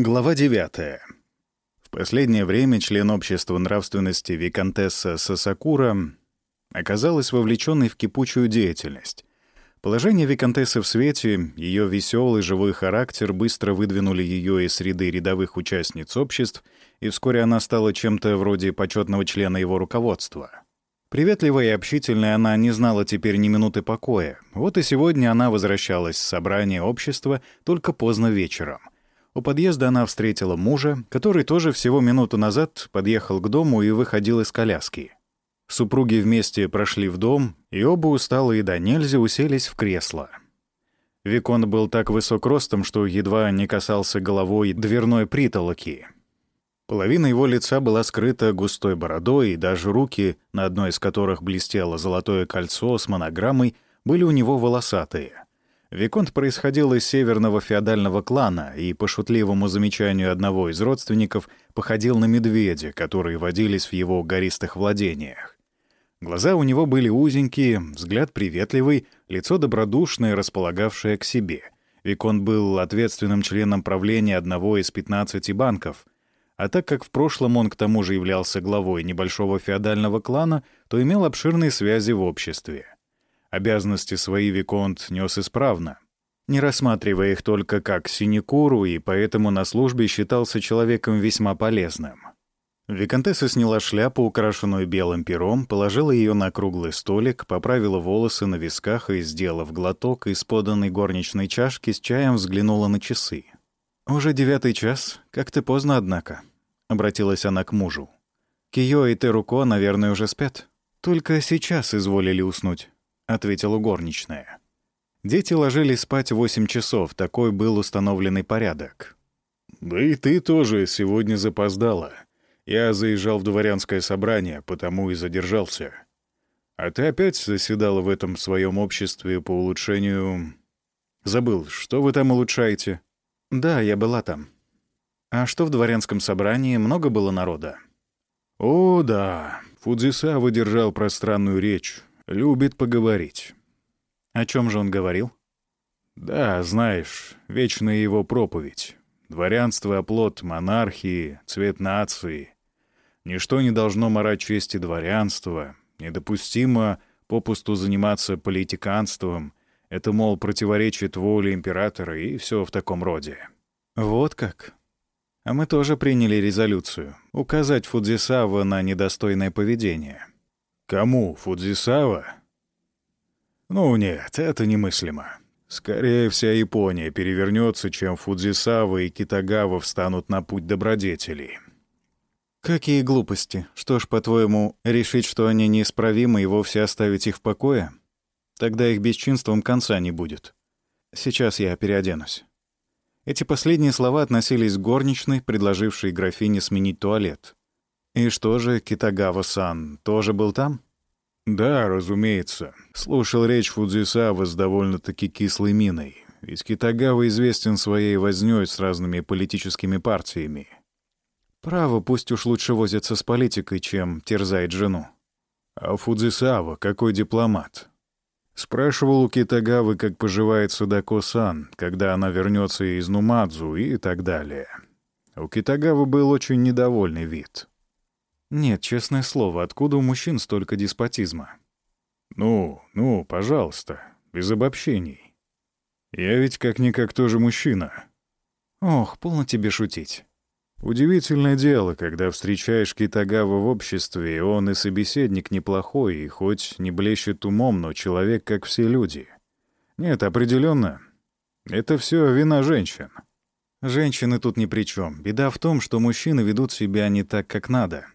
Глава 9. В последнее время член общества нравственности Викантесса Сасакура оказалась вовлеченной в кипучую деятельность. Положение Викантессы в свете, ее веселый живой характер быстро выдвинули ее из среды рядовых участниц обществ, и вскоре она стала чем-то вроде почетного члена его руководства. Приветливая и общительная она не знала теперь ни минуты покоя. Вот и сегодня она возвращалась с собрания общества только поздно вечером — у подъезда она встретила мужа, который тоже всего минуту назад подъехал к дому и выходил из коляски. Супруги вместе прошли в дом, и оба усталые до нельзя уселись в кресло. Викон был так высок ростом, что едва не касался головой дверной притолоки. Половина его лица была скрыта густой бородой, и даже руки, на одной из которых блестело золотое кольцо с монограммой, были у него волосатые — Виконт происходил из северного феодального клана и, по шутливому замечанию одного из родственников, походил на медведя, которые водились в его гористых владениях. Глаза у него были узенькие, взгляд приветливый, лицо добродушное, располагавшее к себе. Виконт был ответственным членом правления одного из 15 банков. А так как в прошлом он к тому же являлся главой небольшого феодального клана, то имел обширные связи в обществе — Обязанности свои Виконт нес исправно, не рассматривая их только как синекуру, и поэтому на службе считался человеком весьма полезным. Виконтесса сняла шляпу, украшенную белым пером, положила ее на круглый столик, поправила волосы на висках и, сделав глоток из поданной горничной чашки, с чаем взглянула на часы. «Уже девятый час. Как-то поздно, однако», — обратилась она к мужу. «Кио и Теруко, наверное, уже спят. Только сейчас изволили уснуть. — ответила горничная. Дети ложились спать восемь часов, такой был установленный порядок. «Да и ты тоже сегодня запоздала. Я заезжал в дворянское собрание, потому и задержался. А ты опять заседала в этом своем обществе по улучшению... Забыл, что вы там улучшаете?» «Да, я была там. А что в дворянском собрании? Много было народа?» «О, да. Фудзиса выдержал пространную речь. Любит поговорить. О чем же он говорил? Да, знаешь, вечная его проповедь. Дворянство — оплот монархии, цвет нации. Ничто не должно морать чести дворянства. Недопустимо попусту заниматься политиканством. Это, мол, противоречит воле императора и все в таком роде. Вот как. А мы тоже приняли резолюцию — указать Фудзисава на недостойное поведение — Кому? Фудзисава? Ну нет, это немыслимо. Скорее вся Япония перевернется, чем Фудзисава и Китагава встанут на путь добродетелей. Какие глупости. Что ж, по-твоему, решить, что они неисправимы и вовсе оставить их в покое? Тогда их бесчинством конца не будет. Сейчас я переоденусь. Эти последние слова относились к горничной, предложившей графине сменить туалет. «И что же, Китагава-сан тоже был там?» «Да, разумеется. Слушал речь Фудзисава с довольно-таки кислой миной. Ведь Китагава известен своей вознёй с разными политическими партиями». «Право, пусть уж лучше возится с политикой, чем терзает жену». «А Фудзисава какой дипломат?» Спрашивал у Китагавы, как поживает Судако-сан, когда она вернется из Нумадзу и так далее. У Китагавы был очень недовольный вид. Нет, честное слово, откуда у мужчин столько деспотизма? Ну, ну, пожалуйста, без обобщений. Я ведь как-никак тоже мужчина. Ох, полно тебе шутить. Удивительное дело, когда встречаешь Китагава в обществе, и он и собеседник неплохой, и хоть не блещет умом, но человек, как все люди. Нет, определенно, это все вина женщин. Женщины тут ни при чем. Беда в том, что мужчины ведут себя не так, как надо.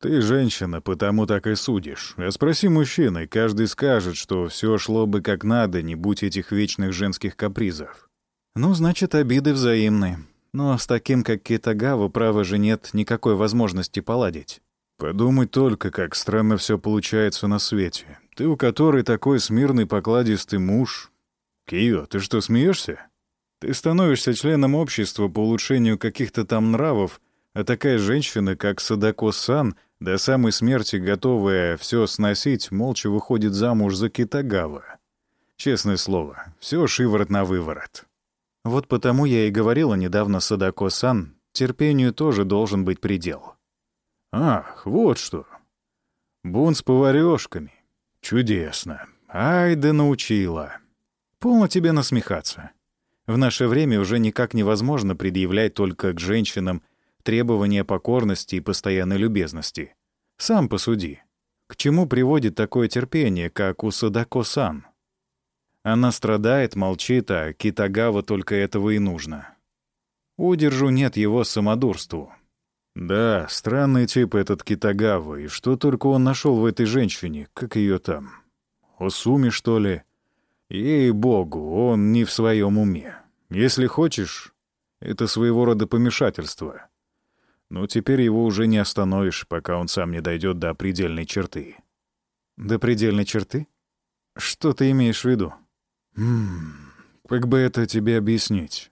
Ты женщина, потому так и судишь. А спроси мужчины, каждый скажет, что все шло бы как надо, не будь этих вечных женских капризов. Ну, значит, обиды взаимны. Но с таким, как Китагава, право же нет никакой возможности поладить. Подумай только, как странно все получается на свете. Ты, у которой такой смирный покладистый муж... Кио, ты что, смеешься? Ты становишься членом общества по улучшению каких-то там нравов, а такая женщина, как Садако-сан, до самой смерти готовая все сносить, молча выходит замуж за Китагава. Честное слово, все шиворот на выворот. Вот потому я и говорила недавно Садако-сан, терпению тоже должен быть предел. Ах, вот что. Бун с поварёшками. Чудесно. Ай да научила. Полно тебе насмехаться. В наше время уже никак невозможно предъявлять только к женщинам требования покорности и постоянной любезности. Сам посуди. К чему приводит такое терпение, как у Садако-сан? Она страдает, молчит, а Китагава только этого и нужно. Удержу нет его самодурству. Да, странный тип этот Китагава, и что только он нашел в этой женщине, как ее там? Осуми, что ли? Ей-богу, он не в своем уме. Если хочешь, это своего рода помешательство. Но теперь его уже не остановишь, пока он сам не дойдет до предельной черты. До предельной черты? Что ты имеешь в виду? Хм, как бы это тебе объяснить?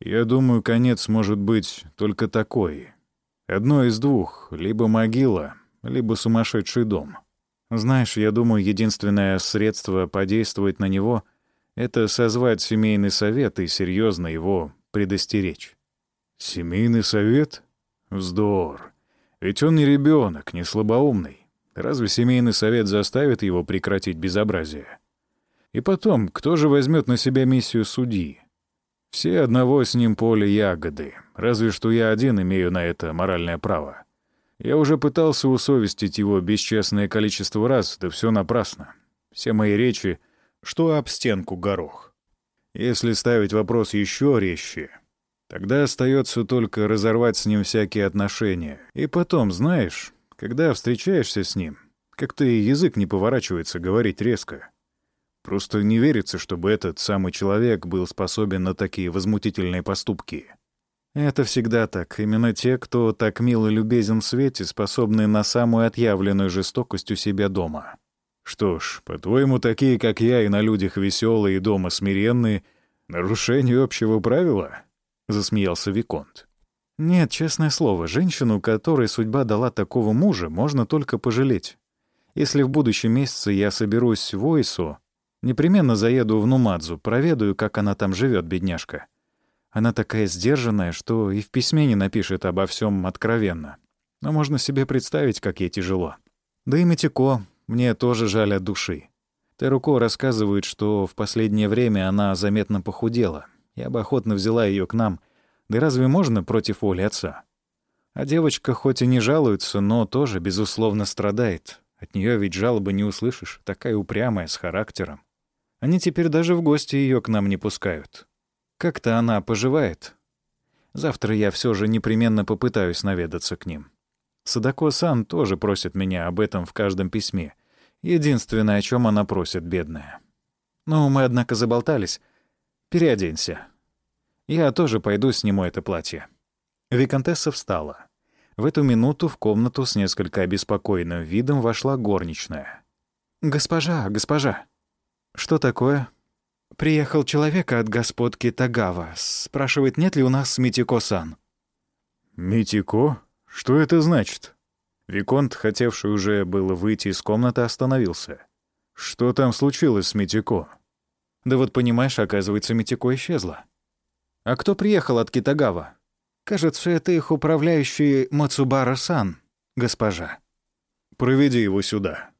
Я думаю, конец может быть только такой. Одно из двух — либо могила, либо сумасшедший дом. Знаешь, я думаю, единственное средство подействовать на него — это созвать семейный совет и серьезно его предостеречь. Семейный совет? Вздор. Ведь он не ребенок, не слабоумный. Разве семейный совет заставит его прекратить безобразие? И потом, кто же возьмет на себя миссию судьи? Все одного с ним поле ягоды, разве что я один имею на это моральное право. Я уже пытался усовестить его бесчестное количество раз, да все напрасно. Все мои речи, что об стенку горох. Если ставить вопрос еще резче, тогда остается только разорвать с ним всякие отношения. И потом, знаешь, когда встречаешься с ним, как-то язык не поворачивается говорить резко. Просто не верится, чтобы этот самый человек был способен на такие возмутительные поступки. Это всегда так. Именно те, кто так мил и любезен в свете, способны на самую отъявленную жестокость у себя дома. Что ж, по-твоему, такие, как я, и на людях веселые, и дома смиренные, нарушение общего правила? Засмеялся Виконт. Нет, честное слово, женщину, которой судьба дала такого мужа, можно только пожалеть. Если в будущем месяце я соберусь в Ойсу, Непременно заеду в Нумадзу, проведаю, как она там живет, бедняжка. Она такая сдержанная, что и в письме не напишет обо всем откровенно. Но можно себе представить, как ей тяжело. Да и Митико мне тоже жаль от души. Теруко рассказывает, что в последнее время она заметно похудела. Я бы охотно взяла ее к нам. Да разве можно против воли отца? А девочка хоть и не жалуется, но тоже, безусловно, страдает. От нее ведь жалобы не услышишь, такая упрямая, с характером. Они теперь даже в гости ее к нам не пускают. Как-то она поживает. Завтра я все же непременно попытаюсь наведаться к ним. Садако-сан тоже просит меня об этом в каждом письме. Единственное, о чем она просит, бедная. Ну, мы, однако, заболтались. Переоденься. Я тоже пойду сниму это платье. Викантесса встала. В эту минуту в комнату с несколько обеспокоенным видом вошла горничная. «Госпожа, госпожа!» «Что такое?» «Приехал человек от господки Тагава. Спрашивает, нет ли у нас Митико-сан». «Митико? Что это значит?» Виконт, хотевший уже было выйти из комнаты, остановился. «Что там случилось с Митико?» «Да вот понимаешь, оказывается, Митико исчезла». «А кто приехал от Китагава?» «Кажется, это их управляющий Мацубара-сан, госпожа». «Проведи его сюда».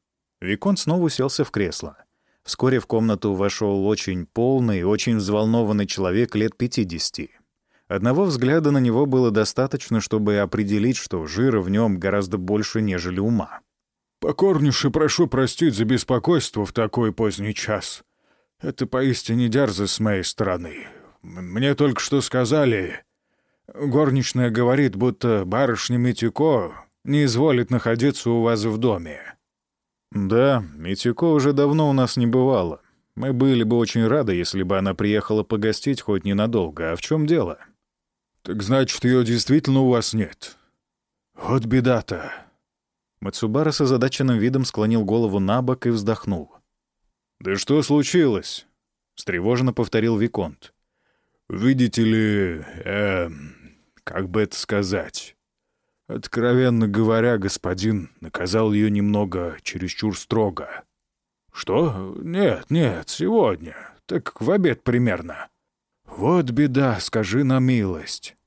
Виконт снова уселся в кресло. Вскоре в комнату вошел очень полный, очень взволнованный человек лет 50. Одного взгляда на него было достаточно, чтобы определить, что жира в нем гораздо больше, нежели ума. «Покорнейше прошу простить за беспокойство в такой поздний час. Это поистине дерзость с моей стороны. Мне только что сказали... Горничная говорит, будто барышня Митюко не изволит находиться у вас в доме. «Да, Митюко уже давно у нас не бывало. Мы были бы очень рады, если бы она приехала погостить хоть ненадолго. А в чем дело?» «Так значит, ее действительно у вас нет. Вот беда-то». Мацубара с озадаченным видом склонил голову на бок и вздохнул. «Да что случилось?» — встревоженно повторил Виконт. «Видите ли, э, как бы это сказать? Откровенно говоря, господин наказал ее немного чересчур строго. «Что? Нет, нет, сегодня. Так в обед примерно. «Вот беда, скажи на милость».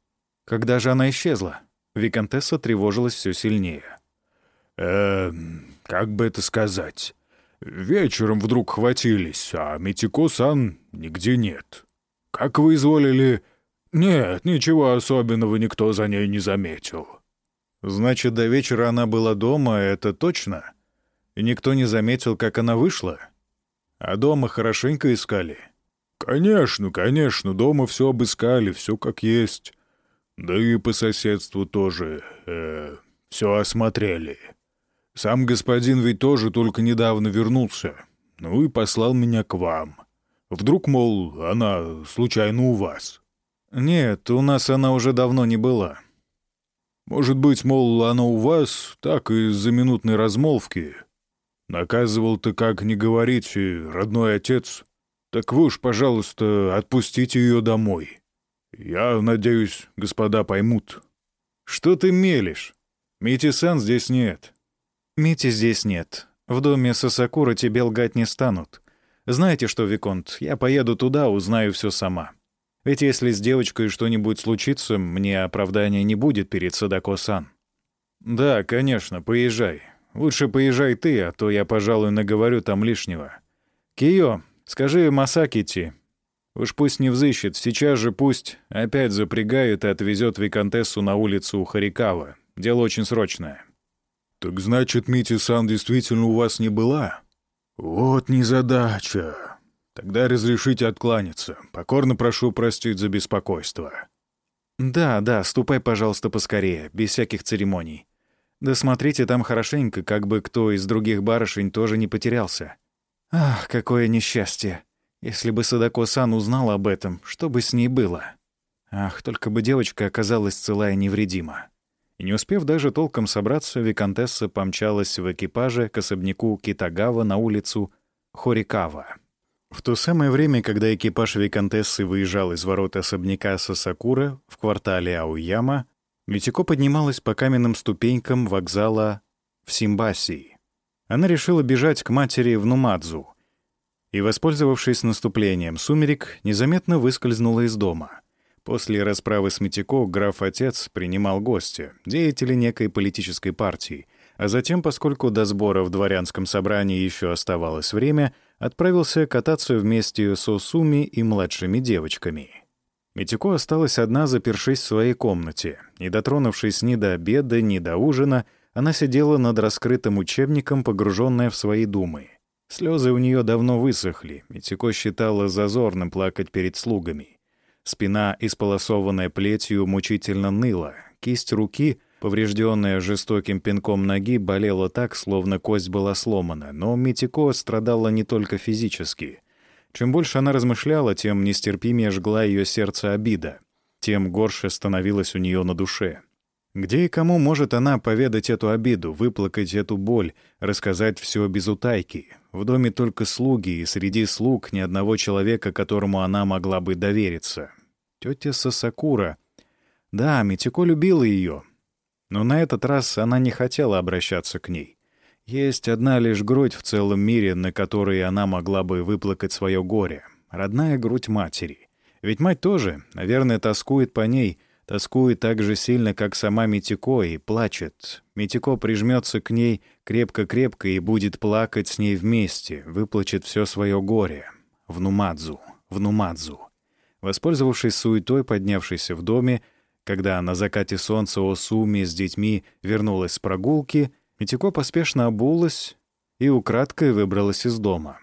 Когда же она исчезла? Викантесса тревожилась все сильнее. «Эм, как бы это сказать? Вечером вдруг хватились, а Митико-сан нигде нет. Как вы изволили...» «Нет, ничего особенного никто за ней не заметил». «Значит, до вечера она была дома, это точно? И никто не заметил, как она вышла? А дома хорошенько искали?» «Конечно, конечно, дома все обыскали, все как есть. Да и по соседству тоже э, все осмотрели. Сам господин ведь тоже только недавно вернулся, ну и послал меня к вам. Вдруг, мол, она случайно у вас?» «Нет, у нас она уже давно не была». «Может быть, мол, она у вас, так из-за минутной размолвки. Наказывал-то, как не говорите, родной отец. Так вы уж, пожалуйста, отпустите ее домой. Я надеюсь, господа поймут». «Что ты мелешь? Мити-сан здесь нет». «Мити здесь нет. В доме Сасакура тебе лгать не станут. Знаете что, Виконт, я поеду туда, узнаю все сама. Ведь если с девочкой что-нибудь случится, мне оправдания не будет перед Садако-сан». «Да, конечно, поезжай. Лучше поезжай ты, а то я, пожалуй, наговорю там лишнего. Кио, скажи Масакити. Уж пусть не взыщет, сейчас же пусть опять запрягает и отвезет Викантессу на улицу Харикава. Дело очень срочное». «Так значит, Мити-сан действительно у вас не была?» «Вот незадача. Тогда разрешите откланяться. Покорно прошу простить за беспокойство». «Да, да, ступай, пожалуйста, поскорее, без всяких церемоний. Да смотрите там хорошенько, как бы кто из других барышень тоже не потерялся. Ах, какое несчастье! Если бы Садако-сан узнал об этом, что бы с ней было? Ах, только бы девочка оказалась целая и невредима». И не успев даже толком собраться, Викантесса помчалась в экипаже к особняку Китагава на улицу Хорикава. В то самое время, когда экипаж Викантессы выезжал из ворот особняка Сасакура в квартале Ауяма, Митико поднималась по каменным ступенькам вокзала в Симбасии. Она решила бежать к матери в Нумадзу и, воспользовавшись наступлением сумерек, незаметно выскользнула из дома. После расправы с Митико граф-отец принимал гостя, деятели некой политической партии, а затем, поскольку до сбора в дворянском собрании еще оставалось время — отправился кататься вместе с Осуми и младшими девочками. Митико осталась одна, запершись в своей комнате. Не дотронувшись ни до обеда, ни до ужина, она сидела над раскрытым учебником, погруженная в свои думы. Слезы у нее давно высохли. Митико считала зазорным плакать перед слугами. Спина, исполосованная плетью, мучительно ныла. Кисть руки Поврежденная жестоким пинком ноги болела так, словно кость была сломана, но Митико страдала не только физически. Чем больше она размышляла, тем нестерпимее жгла ее сердце обида, тем горше становилось у нее на душе. Где и кому может она поведать эту обиду, выплакать эту боль, рассказать все без утайки? В доме только слуги, и среди слуг ни одного человека, которому она могла бы довериться. Тетя Сасакура. Да, Митико любила ее, но на этот раз она не хотела обращаться к ней. Есть одна лишь грудь в целом мире, на которой она могла бы выплакать свое горе. Родная грудь матери. Ведь мать тоже, наверное, тоскует по ней, тоскует так же сильно, как сама Митико, и плачет. Митико прижмется к ней крепко-крепко и будет плакать с ней вместе, выплачет все свое горе. В Нумадзу, в Нумадзу. Воспользовавшись суетой, поднявшейся в доме, когда на закате солнца Осуми с детьми вернулась с прогулки, Митико поспешно обулась и украдкой выбралась из дома.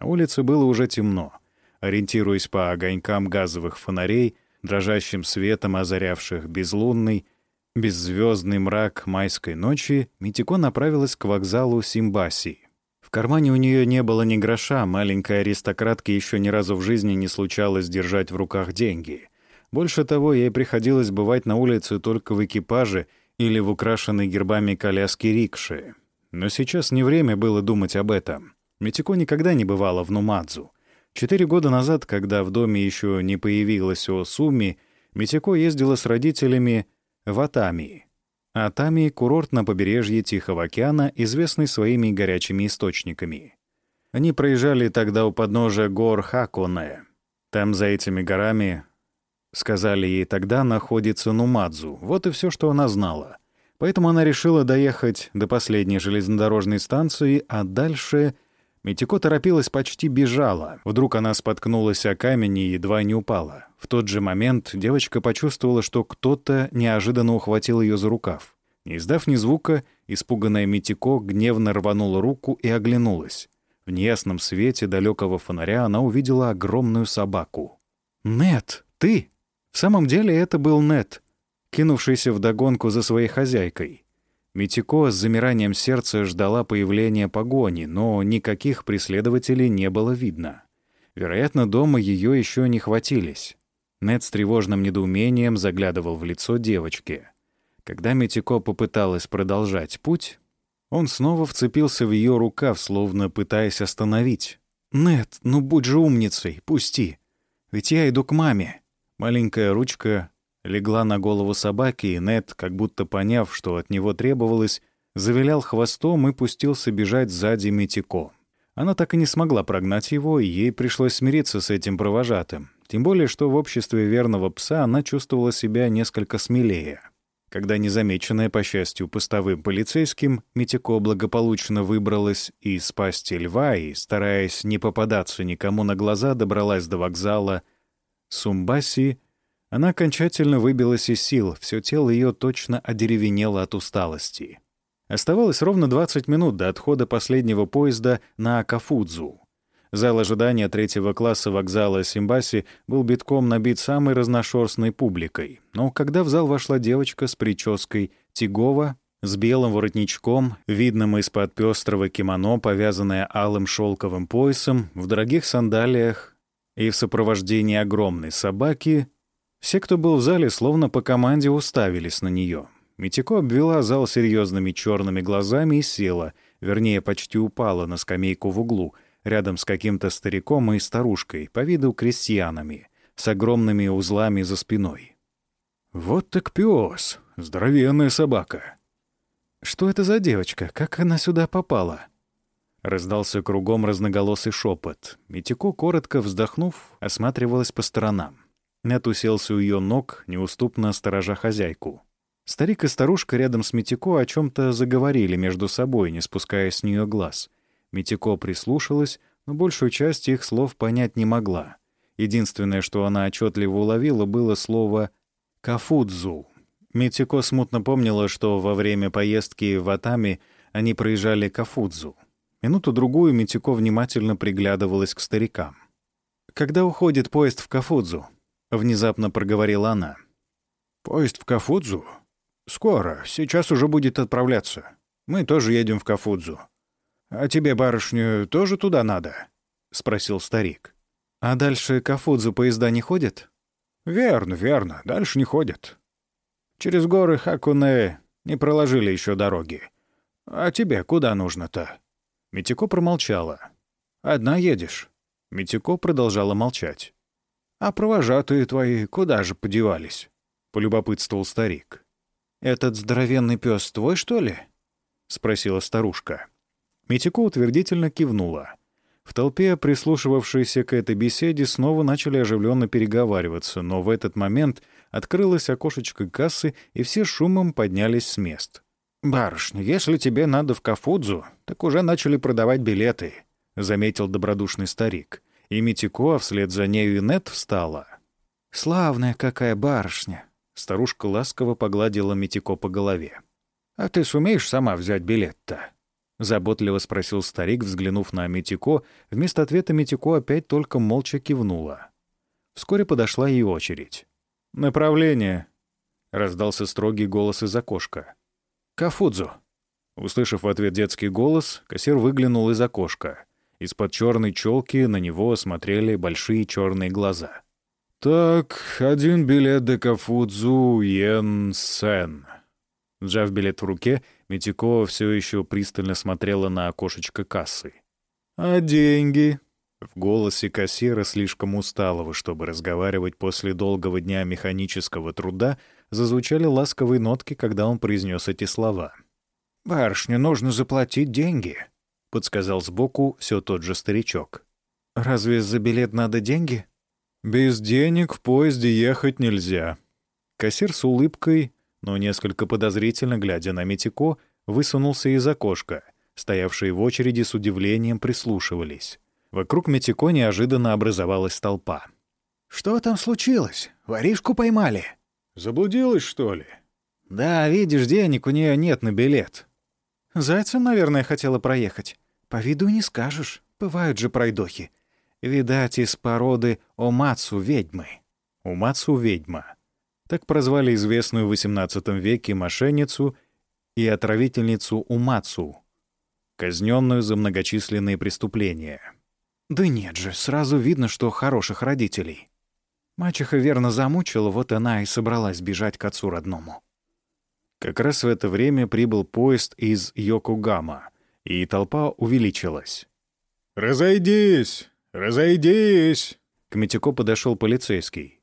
На улице было уже темно. Ориентируясь по огонькам газовых фонарей, дрожащим светом озарявших безлунный, беззвездный мрак майской ночи, Митико направилась к вокзалу Симбаси. В кармане у нее не было ни гроша, маленькой аристократке еще ни разу в жизни не случалось держать в руках деньги — больше того, ей приходилось бывать на улице только в экипаже или в украшенной гербами коляске рикши. Но сейчас не время было думать об этом. Митико никогда не бывала в Нумадзу. Четыре года назад, когда в доме еще не появилась Осуми, Митико ездила с родителями в Атами. Атами — курорт на побережье Тихого океана, известный своими горячими источниками. Они проезжали тогда у подножия гор Хаконе, Там, за этими горами, сказали ей тогда, находится Нумадзу. Вот и все, что она знала. Поэтому она решила доехать до последней железнодорожной станции, а дальше... Митико торопилась, почти бежала. Вдруг она споткнулась о камень и едва не упала. В тот же момент девочка почувствовала, что кто-то неожиданно ухватил ее за рукав. Не издав ни звука, испуганная Митико гневно рванула руку и оглянулась. В неясном свете далекого фонаря она увидела огромную собаку. «Нет, ты!» В самом деле это был Нет, кинувшийся вдогонку за своей хозяйкой. Митико с замиранием сердца ждала появления погони, но никаких преследователей не было видно. Вероятно, дома ее еще не хватились. Нет с тревожным недоумением заглядывал в лицо девочки. Когда Митико попыталась продолжать путь, он снова вцепился в ее рукав, словно пытаясь остановить. «Нет, ну будь же умницей, пусти. Ведь я иду к маме». Маленькая ручка легла на голову собаки, и Нет, как будто поняв, что от него требовалось, завилял хвостом и пустился бежать сзади Митико. Она так и не смогла прогнать его, и ей пришлось смириться с этим провожатым. Тем более, что в обществе верного пса она чувствовала себя несколько смелее. Когда незамеченная, по счастью, постовым полицейским, Митико благополучно выбралась из пасти льва и, стараясь не попадаться никому на глаза, добралась до вокзала Сумбаси, она окончательно выбилась из сил, все тело ее точно одеревенело от усталости. Оставалось ровно 20 минут до отхода последнего поезда на Акафудзу. Зал ожидания третьего класса вокзала Симбаси был битком набит самой разношерстной публикой. Но когда в зал вошла девочка с прической Тигова, с белым воротничком, видным из-под пестрого кимоно, повязанное алым шелковым поясом, в дорогих сандалиях и в сопровождении огромной собаки, все, кто был в зале, словно по команде уставились на нее. Митико обвела зал серьезными черными глазами и села, вернее, почти упала на скамейку в углу — рядом с каким-то стариком и старушкой, по виду крестьянами, с огромными узлами за спиной. «Вот так пес, здоровенная собака». «Что это за девочка? Как она сюда попала?» Раздался кругом разноголосый шепот. Митико, коротко вздохнув, осматривалась по сторонам. Нет уселся у ее ног, неуступно сторожа хозяйку. Старик и старушка рядом с Митико о чем то заговорили между собой, не спуская с нее глаз. Митико прислушалась, но большую часть их слов понять не могла. Единственное, что она отчетливо уловила, было слово «кафудзу». Митико смутно помнила, что во время поездки в Атами они проезжали Кафудзу. Минуту-другую Митико внимательно приглядывалась к старикам. «Когда уходит поезд в Кафудзу?» — внезапно проговорила она. «Поезд в Кафудзу? Скоро. Сейчас уже будет отправляться. Мы тоже едем в Кафудзу. «А тебе, барышню, тоже туда надо?» — спросил старик. «А дальше Кафудзу поезда не ходят?» «Верно, верно, дальше не ходят. Через горы Хакуне не проложили еще дороги. А тебе куда нужно-то?» Митико промолчала. «Одна едешь?» Митико продолжала молчать. «А провожатые твои куда же подевались?» — полюбопытствовал старик. «Этот здоровенный пес твой, что ли?» — спросила старушка. Митико утвердительно кивнула. В толпе, прислушивавшейся к этой беседе, снова начали оживленно переговариваться, но в этот момент открылось окошечко кассы, и все шумом поднялись с мест. «Барышня, если тебе надо в Кафудзу, так уже начали продавать билеты», — заметил добродушный старик. И Митико, вслед за нею и Нет встала. «Славная какая барышня!» Старушка ласково погладила Митико по голове. «А ты сумеешь сама взять билет-то?» — заботливо спросил старик, взглянув на Митико. Вместо ответа Митико опять только молча кивнула. Вскоре подошла ее очередь. «Направление», — раздался строгий голос из окошка. «Кафудзу». Услышав в ответ детский голос, кассир выглянул из окошка. Из-под черной челки на него смотрели большие черные глаза. «Так, один билет до Кафудзу Йен Сен». Сжав билет в руке, Митико все еще пристально смотрела на окошечко кассы. «А деньги?» В голосе кассира, слишком усталого, чтобы разговаривать после долгого дня механического труда, зазвучали ласковые нотки, когда он произнес эти слова. «Барышне нужно заплатить деньги», — подсказал сбоку все тот же старичок. «Разве за билет надо деньги?» «Без денег в поезде ехать нельзя». Кассир с улыбкой, но несколько подозрительно глядя на Митико, высунулся из окошка. Стоявшие в очереди с удивлением прислушивались. Вокруг Митико неожиданно образовалась толпа. «Что там случилось? Воришку поймали?» «Заблудилась, что ли?» «Да, видишь, денег у нее нет на билет». «Зайцем, наверное, хотела проехать. По виду не скажешь. Бывают же пройдохи. Видать, из породы Омацу ведьмы». Умацу ведьма. Так прозвали известную в XVIII веке мошенницу и отравительницу Умацу, казненную за многочисленные преступления. Да нет же, сразу видно, что хороших родителей. Мачеха верно замучила, вот она и собралась бежать к отцу родному. Как раз в это время прибыл поезд из Йокогама, и толпа увеличилась. «Разойдись! Разойдись!» К Митяко подошел полицейский.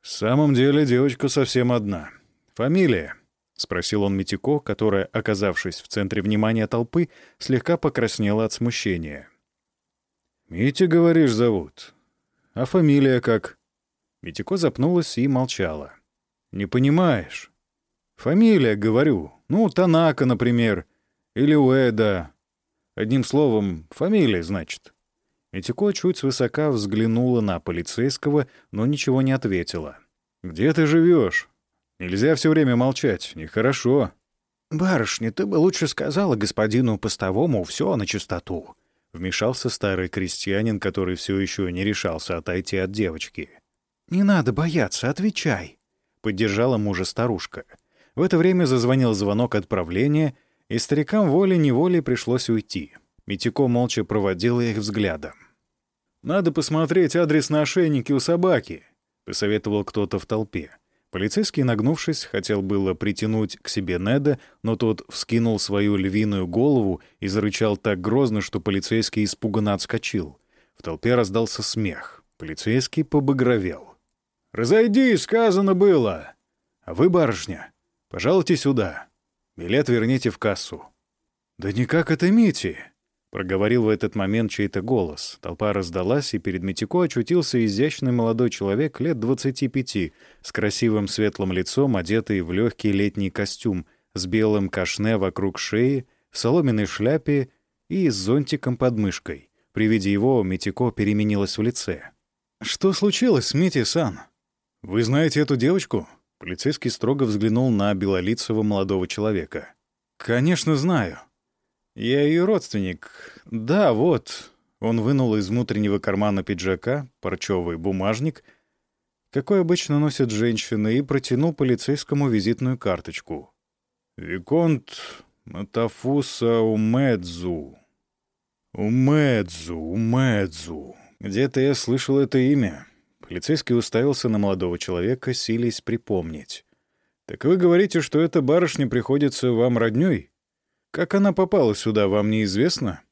«В самом деле девочка совсем одна. Фамилия?» — спросил он Митяко, которая, оказавшись в центре внимания толпы, слегка покраснела от смущения. «Митя, говоришь, зовут. А фамилия как?» Митяко запнулась и молчала. «Не понимаешь?» «Фамилия, говорю. Ну, Танака, например. Или Уэда. Одним словом, фамилия, значит». Митяко чуть свысока взглянула на полицейского, но ничего не ответила. «Где ты живешь? Нельзя все время молчать. Нехорошо». «Барышня, ты бы лучше сказала господину постовому все на чистоту», — вмешался старый крестьянин, который все еще не решался отойти от девочки. «Не надо бояться, отвечай», — поддержала мужа старушка. В это время зазвонил звонок отправления, и старикам волей-неволей пришлось уйти. Митико молча проводила их взглядом. «Надо посмотреть адрес на ошейнике у собаки», — посоветовал кто-то в толпе. Полицейский, нагнувшись, хотел было притянуть к себе Неда, но тот вскинул свою львиную голову и зарычал так грозно, что полицейский испуганно отскочил. В толпе раздался смех. Полицейский побагровел. «Разойдись, сказано было!» «А вы, барышня, пожалуйте сюда. Билет верните в кассу». «Да никак это Мити!» — проговорил в этот момент чей-то голос. Толпа раздалась, и перед Митико очутился изящный молодой человек лет 25, с красивым светлым лицом, одетый в легкий летний костюм, с белым кашне вокруг шеи, в соломенной шляпе и с зонтиком под мышкой. При виде его Митико переменилась в лице. «Что случилось, Мити-сан?» «Вы знаете эту девочку?» Полицейский строго взглянул на белолицего молодого человека. «Конечно, знаю. Я ее родственник. Да, вот». Он вынул из внутреннего кармана пиджака парчевый бумажник, какой обычно носят женщины, и протянул полицейскому визитную карточку. «Виконт Матафуса Умедзу. Умедзу, Умедзу. Где-то я слышал это имя. Полицейский уставился на молодого человека, силясь припомнить. «Так вы говорите, что эта барышня приходится вам роднёй? Как она попала сюда, вам неизвестно?»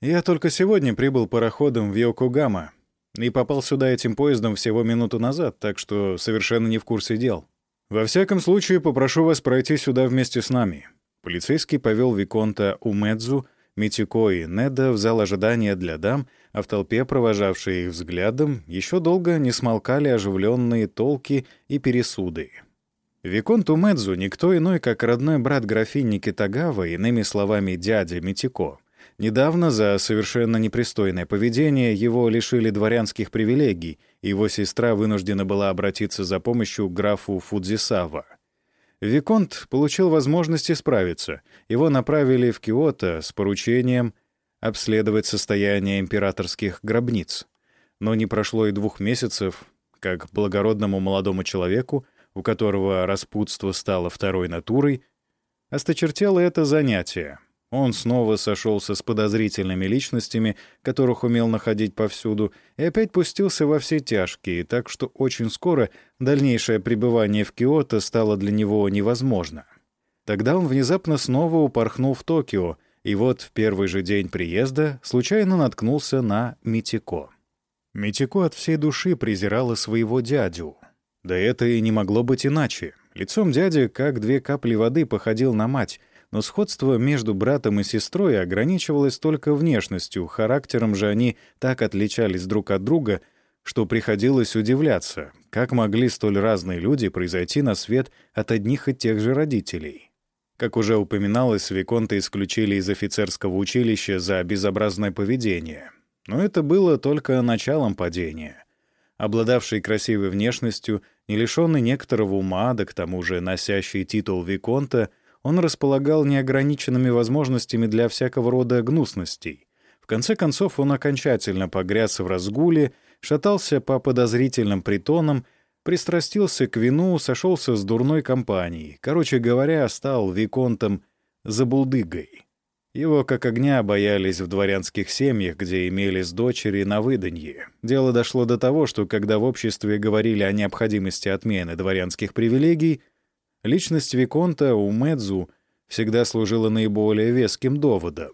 «Я только сегодня прибыл пароходом в Йокогама и попал сюда этим поездом всего минуту назад, так что совершенно не в курсе дел. Во всяком случае, попрошу вас пройти сюда вместе с нами». Полицейский повел Виконта Умедзу, Митико и Неда в зал ожидания для дам — а в толпе, провожавшей их взглядом, еще долго не смолкали оживленные толки и пересуды. Виконт Умедзу никто иной, как родной брат графини Китагава, иными словами дядя Митико. Недавно за совершенно непристойное поведение его лишили дворянских привилегий, его сестра вынуждена была обратиться за помощью к графу Фудзисава. Виконт получил возможность исправиться. Его направили в Киото с поручением — обследовать состояние императорских гробниц. Но не прошло и двух месяцев, как благородному молодому человеку, у которого распутство стало второй натурой, осточертело это занятие. Он снова сошелся с подозрительными личностями, которых умел находить повсюду, и опять пустился во все тяжкие, так что очень скоро дальнейшее пребывание в Киото стало для него невозможно. Тогда он внезапно снова упорхнул в Токио — и вот в первый же день приезда случайно наткнулся на Митико. Митико от всей души презирала своего дядю. Да это и не могло быть иначе. Лицом дяди, как две капли воды, походил на мать, но сходство между братом и сестрой ограничивалось только внешностью, характером же они так отличались друг от друга, что приходилось удивляться, как могли столь разные люди произойти на свет от одних и тех же родителей. Как уже упоминалось, Виконта исключили из офицерского училища за безобразное поведение. Но это было только началом падения. Обладавший красивой внешностью, не лишенный некоторого ума, да к тому же носящий титул Виконта, он располагал неограниченными возможностями для всякого рода гнусностей. В конце концов он окончательно погряз в разгуле, шатался по подозрительным притонам, пристрастился к вину, сошелся с дурной компанией. Короче говоря, стал виконтом забулдыгой. Его как огня боялись в дворянских семьях, где имелись дочери на выданье. Дело дошло до того, что когда в обществе говорили о необходимости отмены дворянских привилегий, личность Виконта у Медзу всегда служила наиболее веским доводом.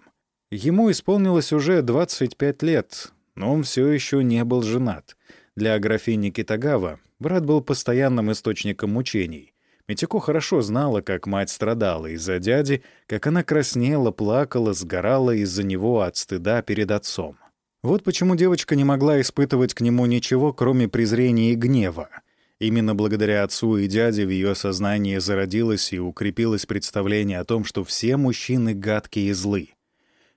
Ему исполнилось уже 25 лет, но он все еще не был женат. Для графини Китагава брат был постоянным источником мучений. Митико хорошо знала, как мать страдала из-за дяди, как она краснела, плакала, сгорала из-за него от стыда перед отцом. Вот почему девочка не могла испытывать к нему ничего, кроме презрения и гнева. Именно благодаря отцу и дяде в ее сознании зародилось и укрепилось представление о том, что все мужчины гадкие и злы.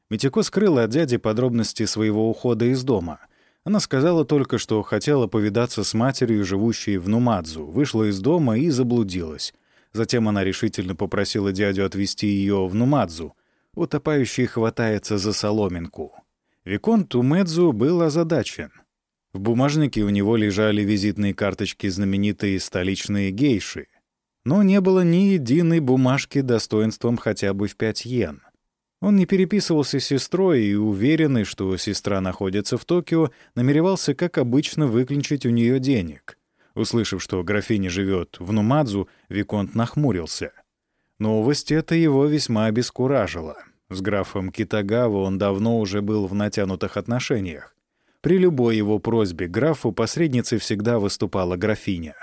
Митико скрыла от дяди подробности своего ухода из дома. Она сказала только, что хотела повидаться с матерью, живущей в Нумадзу, вышла из дома и заблудилась. Затем она решительно попросила дядю отвезти ее в Нумадзу. Утопающий хватается за соломинку. Виконт Умэдзу был озадачен. В бумажнике у него лежали визитные карточки знаменитые столичные гейши. Но не было ни единой бумажки достоинством хотя бы в пять йен. Он не переписывался с сестрой и, уверенный, что сестра находится в Токио, намеревался, как обычно, выклинчить у нее денег. Услышав, что графиня живет в Нумадзу, Виконт нахмурился. Новость эта его весьма обескуражила. С графом Китагава он давно уже был в натянутых отношениях. При любой его просьбе графу посредницей всегда выступала графиня.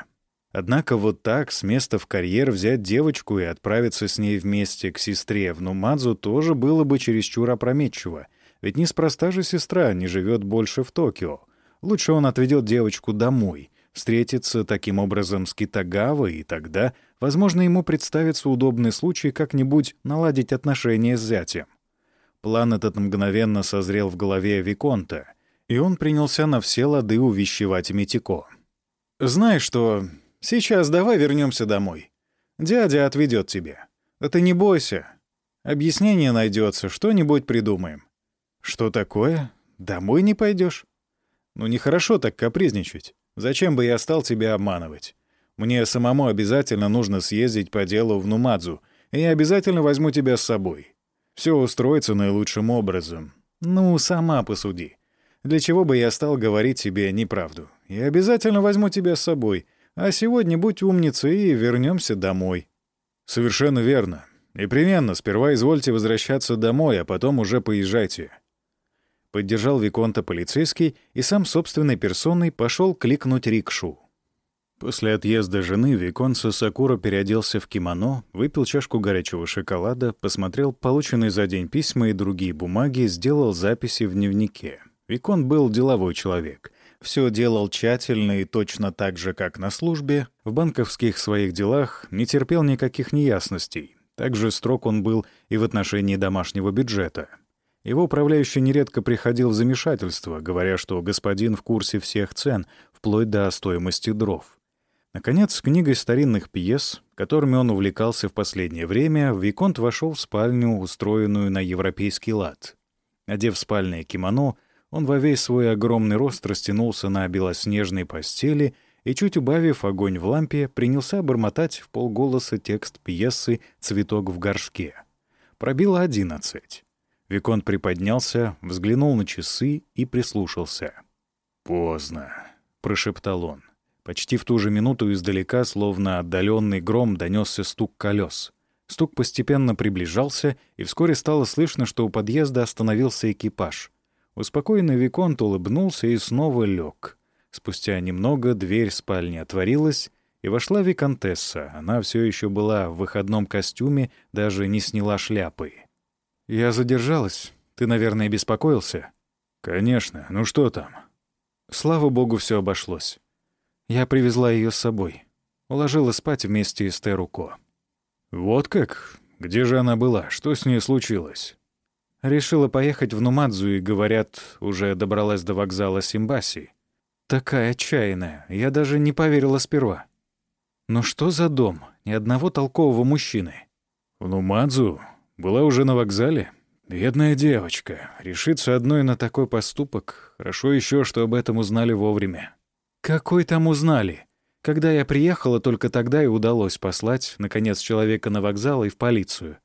Однако вот так с места в карьер взять девочку и отправиться с ней вместе к сестре в Нумадзу тоже было бы чересчур опрометчиво. Ведь неспроста же сестра не живет больше в Токио. Лучше он отведет девочку домой, встретится таким образом с Китагавой, и тогда, возможно, ему представится удобный случай как-нибудь наладить отношения с зятем. План этот мгновенно созрел в голове Виконта, и он принялся на все лады увещевать Митико. «Знаешь что, Сейчас давай вернемся домой. Дядя отведет тебя. Да ты не бойся. Объяснение найдется, что-нибудь придумаем. Что такое? Домой не пойдешь? Ну, нехорошо так капризничать. Зачем бы я стал тебя обманывать? Мне самому обязательно нужно съездить по делу в Нумадзу, и я обязательно возьму тебя с собой. Все устроится наилучшим образом. Ну, сама посуди. Для чего бы я стал говорить тебе неправду? Я обязательно возьму тебя с собой, а сегодня будь умницей и вернемся домой». «Совершенно верно. Непременно. Сперва извольте возвращаться домой, а потом уже поезжайте». Поддержал Виконта полицейский и сам собственной персоной пошел кликнуть рикшу. После отъезда жены Викон Сакура переоделся в кимоно, выпил чашку горячего шоколада, посмотрел полученные за день письма и другие бумаги, сделал записи в дневнике. Викон был деловой человек все делал тщательно и точно так же, как на службе, в банковских своих делах не терпел никаких неясностей. Также строг он был и в отношении домашнего бюджета. Его управляющий нередко приходил в замешательство, говоря, что господин в курсе всех цен, вплоть до стоимости дров. Наконец, с книгой старинных пьес, которыми он увлекался в последнее время, Виконт вошел в спальню, устроенную на европейский лад. Одев спальное кимоно, он во весь свой огромный рост растянулся на белоснежной постели и, чуть убавив огонь в лампе, принялся бормотать в полголоса текст пьесы «Цветок в горшке». Пробило одиннадцать. Викон приподнялся, взглянул на часы и прислушался. «Поздно», — прошептал он. Почти в ту же минуту издалека, словно отдаленный гром, донесся стук колес. Стук постепенно приближался, и вскоре стало слышно, что у подъезда остановился экипаж. Успокоенный Виконт улыбнулся и снова лег. Спустя немного дверь спальни отворилась, и вошла Виконтесса. Она все еще была в выходном костюме, даже не сняла шляпы. «Я задержалась. Ты, наверное, беспокоился?» «Конечно. Ну что там?» Слава богу, все обошлось. Я привезла ее с собой. Уложила спать вместе с Теруко. «Вот как? Где же она была? Что с ней случилось?» Решила поехать в Нумадзу и, говорят, уже добралась до вокзала Симбаси. Такая отчаянная, я даже не поверила сперва. Но что за дом? Ни одного толкового мужчины. В Нумадзу? Была уже на вокзале? Бедная девочка. Решиться одной на такой поступок. Хорошо еще, что об этом узнали вовремя. Какой там узнали? Когда я приехала, только тогда и удалось послать, наконец, человека на вокзал и в полицию.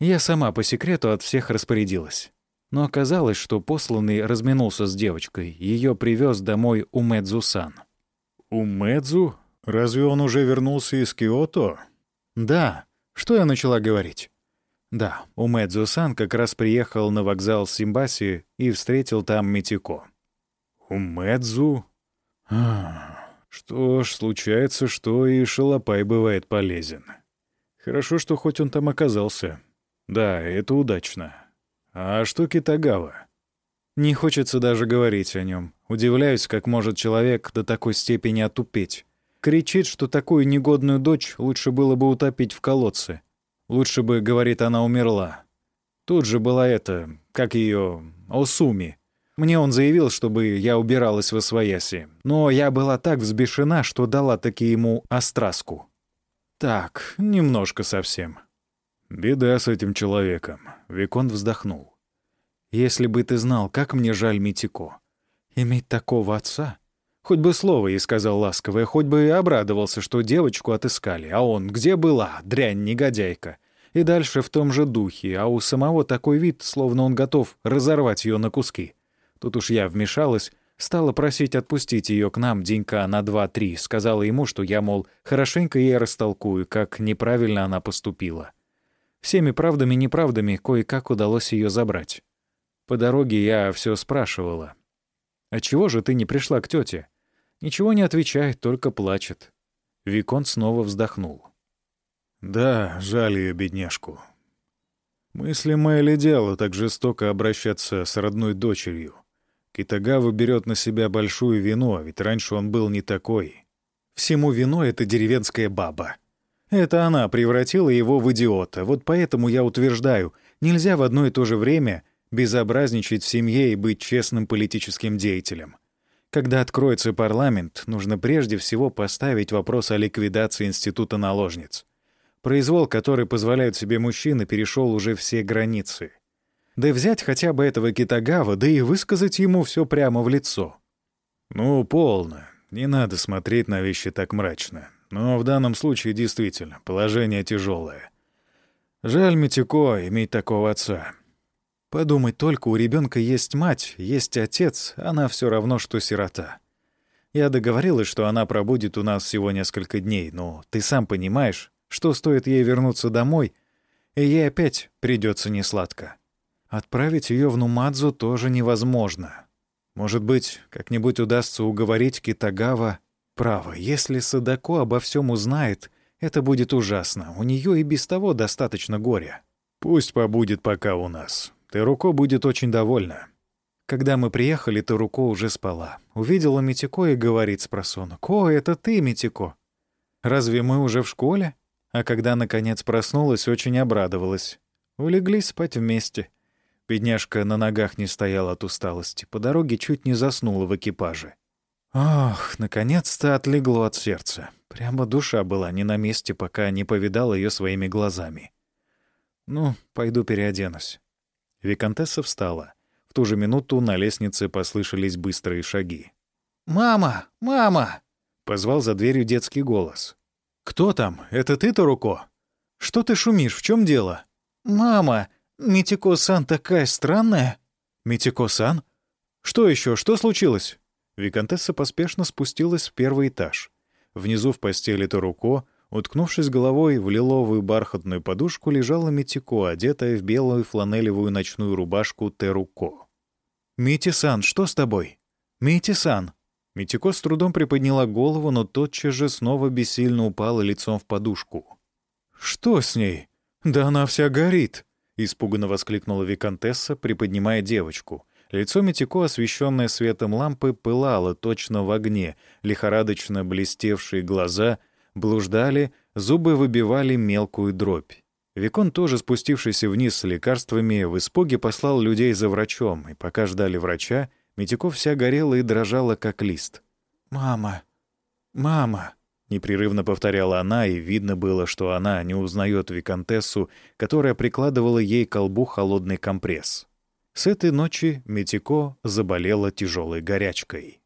Я сама по секрету от всех распорядилась. Но оказалось, что посланный разминулся с девочкой. Ее привез домой Умэдзу-сан. Умэдзу? Разве он уже вернулся из Киото? Да. Что я начала говорить? Да, Умэдзу-сан как раз приехал на вокзал Симбаси и встретил там Митико. Умэдзу? А, что ж, случается, что и шалопай бывает полезен. Хорошо, что хоть он там оказался. Да, это удачно. А что Китагава? Не хочется даже говорить о нем. Удивляюсь, как может человек до такой степени отупеть. Кричит, что такую негодную дочь лучше было бы утопить в колодце. Лучше бы, говорит, она умерла. Тут же была эта, как ее, Осуми. Мне он заявил, чтобы я убиралась во свояси. Но я была так взбешена, что дала таки ему остраску. Так, немножко совсем. «Беда с этим человеком», — Викон вздохнул. «Если бы ты знал, как мне жаль Митико. Иметь такого отца. Хоть бы слово ей сказал ласковое, хоть бы и обрадовался, что девочку отыскали. А он где была, дрянь-негодяйка?» И дальше в том же духе, а у самого такой вид, словно он готов разорвать ее на куски. Тут уж я вмешалась, стала просить отпустить ее к нам денька на два-три, сказала ему, что я, мол, хорошенько ей растолкую, как неправильно она поступила. Всеми правдами и неправдами кое-как удалось ее забрать. По дороге я все спрашивала. «А чего же ты не пришла к тете? Ничего не отвечает, только плачет». Викон снова вздохнул. «Да, жаль ее, бедняжку. Мыслимое ли дело так жестоко обращаться с родной дочерью? Китагава берет на себя большую вину, ведь раньше он был не такой. Всему виной эта деревенская баба», это она превратила его в идиота. Вот поэтому я утверждаю, нельзя в одно и то же время безобразничать в семье и быть честным политическим деятелем. Когда откроется парламент, нужно прежде всего поставить вопрос о ликвидации института наложниц. Произвол, который позволяют себе мужчины, перешел уже все границы. Да взять хотя бы этого Китагава, да и высказать ему все прямо в лицо. «Ну, полно. Не надо смотреть на вещи так мрачно. Но в данном случае действительно положение тяжелое. Жаль Митико иметь такого отца. Подумать только, у ребенка есть мать, есть отец, она все равно, что сирота. Я договорилась, что она пробудет у нас всего несколько дней, но ты сам понимаешь, что стоит ей вернуться домой, и ей опять придется несладко. Отправить ее в Нумадзу тоже невозможно. Может быть, как-нибудь удастся уговорить Китагава Право, если Садако обо всем узнает, это будет ужасно. У нее и без того достаточно горя. Пусть побудет пока у нас. Теруко будет очень довольна. Когда мы приехали, Теруко уже спала. Увидела Митико и говорит с просонок. «О, это ты, Митико! Разве мы уже в школе?» А когда, наконец, проснулась, очень обрадовалась. Улеглись спать вместе. Бедняжка на ногах не стояла от усталости. По дороге чуть не заснула в экипаже. Ах, наконец-то отлегло от сердца. Прямо душа была не на месте, пока не повидал ее своими глазами. Ну, пойду переоденусь. Викантесса встала. В ту же минуту на лестнице послышались быстрые шаги. «Мама! Мама!» — позвал за дверью детский голос. «Кто там? Это ты, Таруко? Что ты шумишь? В чем дело?» «Мама! Митико-сан такая странная!» «Митико-сан? Что еще? Что случилось?» Викантесса поспешно спустилась в первый этаж. Внизу в постели Торуко, уткнувшись головой в лиловую бархатную подушку, лежала Митико, одетая в белую фланелевую ночную рубашку Теруко. «Мити-сан, что с тобой?» «Мити-сан!» Митико с трудом приподняла голову, но тотчас же снова бессильно упала лицом в подушку. «Что с ней? Да она вся горит!» — испуганно воскликнула Викантесса, приподнимая девочку. Лицо Митико, освещенное светом лампы, пылало точно в огне, лихорадочно блестевшие глаза блуждали, зубы выбивали мелкую дробь. Викон, тоже спустившийся вниз с лекарствами, в испуге послал людей за врачом, и пока ждали врача, Митико вся горела и дрожала, как лист. «Мама! Мама!» — непрерывно повторяла она, и видно было, что она не узнает виконтессу, которая прикладывала ей колбу холодный компресс. С этой ночи Митико заболела тяжелой горячкой.